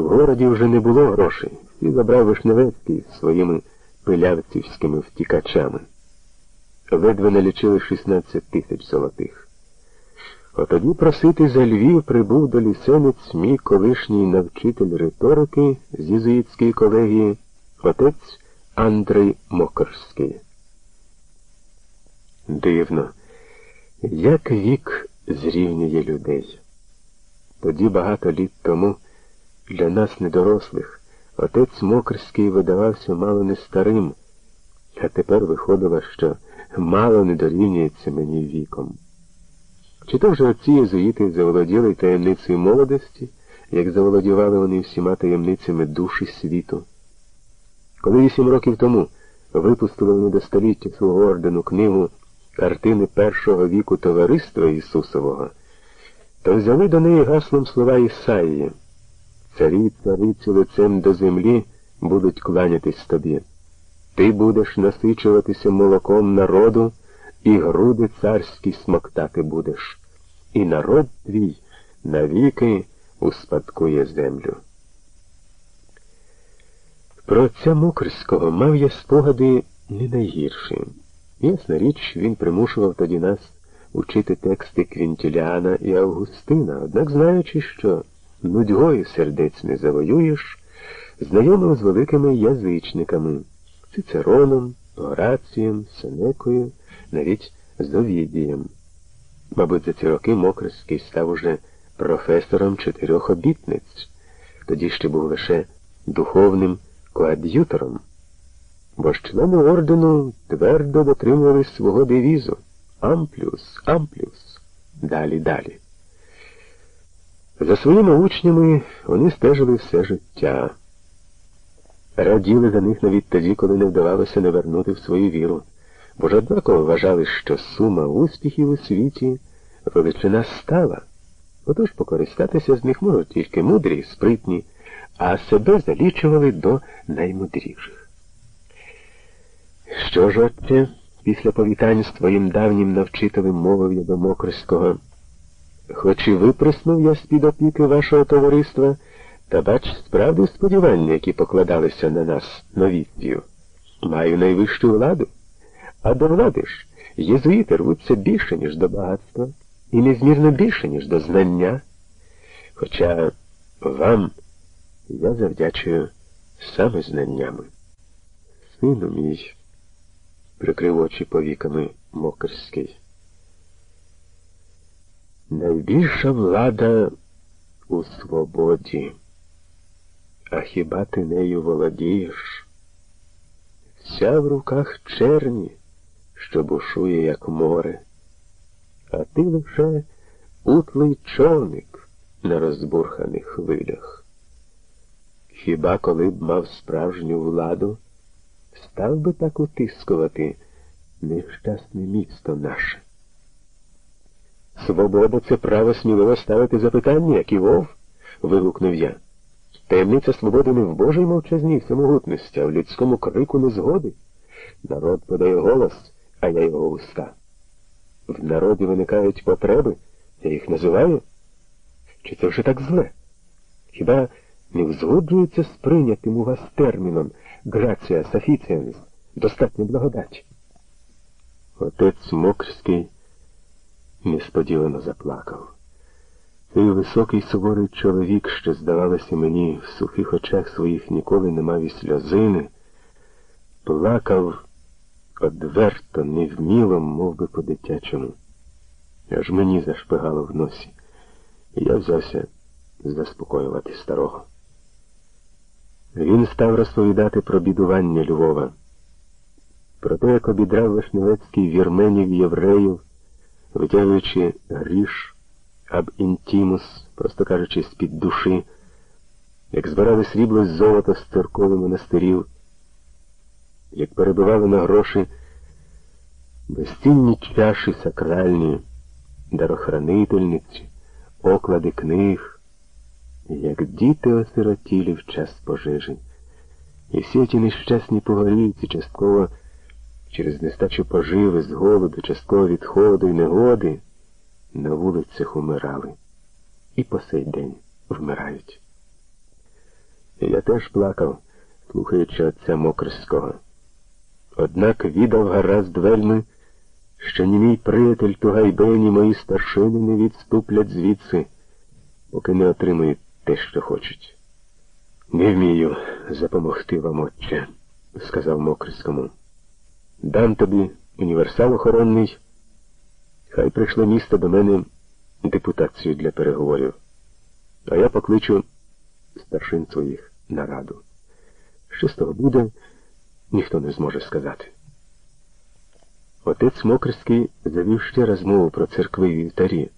В городі вже не було грошей, і забрав Вишневецький своїми пилявцівськими втікачами. Ледве налічили 16 тисяч золотих. Отоді просити за Львів прибув до лісенець мій колишній навчитель риторики з єзуїтської колегії, отець Андрей Мокорський. Дивно, як вік зрівнює людей. Тоді багато літ тому для нас, недорослих, отець Мокрський видавався мало не старим, а тепер виходило, що мало не дорівнюється мені віком. Чи то вже отці єзуїти заволоділи таємницею молодості, як заволодівали вони всіма таємницями душі світу? Коли вісім років тому випустили вони до століття свого ордену книгу картини першого віку Товариства Ісусового, то взяли до неї гаслом слова Ісаїї. Царі цариці лицем до землі будуть кланятись тобі. Ти будеш насичуватися молоком народу, і груди царські смоктати будеш, і народ твій навіки успадкує землю. Про отця Мукрського мав я спогади не найгірші. Ясна річ, він примушував тоді нас учити тексти Квінтіляна і Августина, однак знаючи, що нудьгою сердець не завоюєш, знайомив з великими язичниками Цицероном, Горацієм, Сенекою, навіть з Овідієм. Мабуть, за ці роки Мокрський став уже професором чотирьох обітниць, тоді ще був лише духовним коад'ютором, бо ж члени ордену твердо дотримувались свого девізу Амплюс, амплюс, далі, далі. За своїми учнями вони стежили все життя. Раділи за них навіть тоді, коли не вдавалося не вернути в свою віру, бо ж однаково вважали, що сума успіхів у світі величина стала. Отож покористатися з них можуть тільки мудрі, спритні, а себе залічували до наймудріших. Що ж, отче, після повітань з твоїм давнім навчителем мовив я до Мокрського, хоч і виприснув я з-під опіки вашого товариства, та бач, справді сподівання, які покладалися на нас новітвію. Маю найвищу владу, а до влади ж єзуїти рвуться більше, ніж до багатства, і незмірно більше, ніж до знання. Хоча вам я завдячую саме знаннями. Сину мій, прикрив очі повіками Мокерський. Найбільша влада у свободі. А хіба ти нею володієш? Вся в руках черні, що бушує, як море, а ти лише утлий човник на розбурханих хвилях. Хіба коли б мав справжню владу, став би так утискувати нещасне місто наше? Свобода це право сміливо ставити запитання, як і вов, вигукнув я. Таємниця свободи не в Божій мовчазній всемогутності, а в людському крику незгоди. Народ подає голос, а я його уста. В народі виникають потреби, я їх називаю. Чи це вже так зле? Хіба не узгоджується з прийнятим у вас терміном грація сафіціанс, достатня благодать? Отець Мокрський несподівано заплакав. Цей високий суворий чоловік, що, здавалося мені, в сухих очах своїх ніколи не мав і сльозини, плакав одверто, невміло, мов би по-дитячому. Аж мені зашпигало в носі, і я взявся заспокоювати старого. Він став розповідати про бідування Львова, про те, як обідрав Вишневецький вірменів євреїв, витягуючи гріш аб інтімус, просто кажучи, з-під душі, як збирали срібло з золота з церкови монастирів, як перебивали на гроші безцінні чаші сакральні, дарохранительниці, оклади книг, як діти осиротілі в час пожежі. І всі ті нещасні погорільці частково через нестачу поживи, з голоду, частково від холоду і негоди на вулицях умирали і по сей день вмирають. Я теж плакав, слухаючи отця Мокрського. Однак відав гаразд вельми, що ні мій приятель Тугайбе, ні мої старшини не відступлять звідси, поки не отримують те, що хочуть. Не вмію запомогти вам, отче, сказав Мокрському. Дам тобі універсал охоронний. Хай прийшло місто до мене депутацію для переговорів, а я покличу старшин своїх на раду. Що з того буде, ніхто не зможе сказати. Отець Мокрський завів ще розмову про церкви і вівтарі,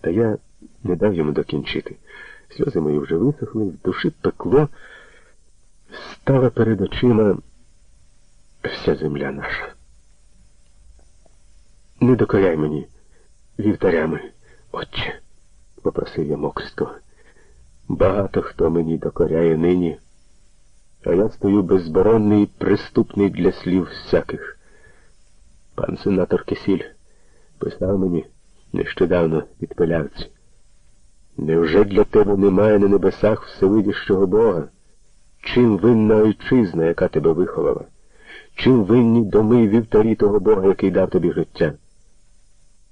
та я не дав йому докінчити. Сльози мої вже висохли, в душі пекло, стала перед очима вся земля наша. Не докоряй мені вівтарями, отче, попросив я Мокрського. Багато хто мені докоряє нині, а я стою безборонний і приступний для слів всяких. Пан сенатор Кисіль писав мені нещодавно від пилявці. Невже для тебе немає на небесах всевидящого Бога? Чим винна ойчизна, яка тебе виховала? Чим винні доми і вівтарі того Бога, який дав тобі життя?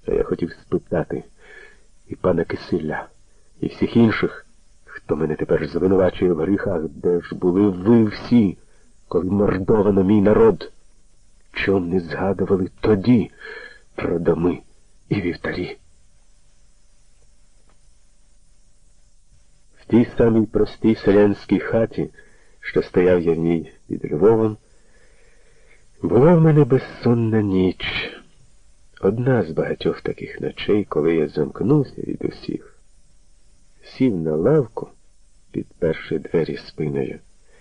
А я хотів спитати і пана Кисиля, і всіх інших, хто мене тепер звинувачує в гріхах, де ж були ви всі, коли мордовано мій народ? Чом не згадували тоді про доми і вівтарі? В тій самій простій селянській хаті, що стояв я в ній під Львовом, була в мене безсонна ніч. Одна з багатьох таких ночей, коли я замкнувся від усіх, сів на лавку, підперши двері спиною.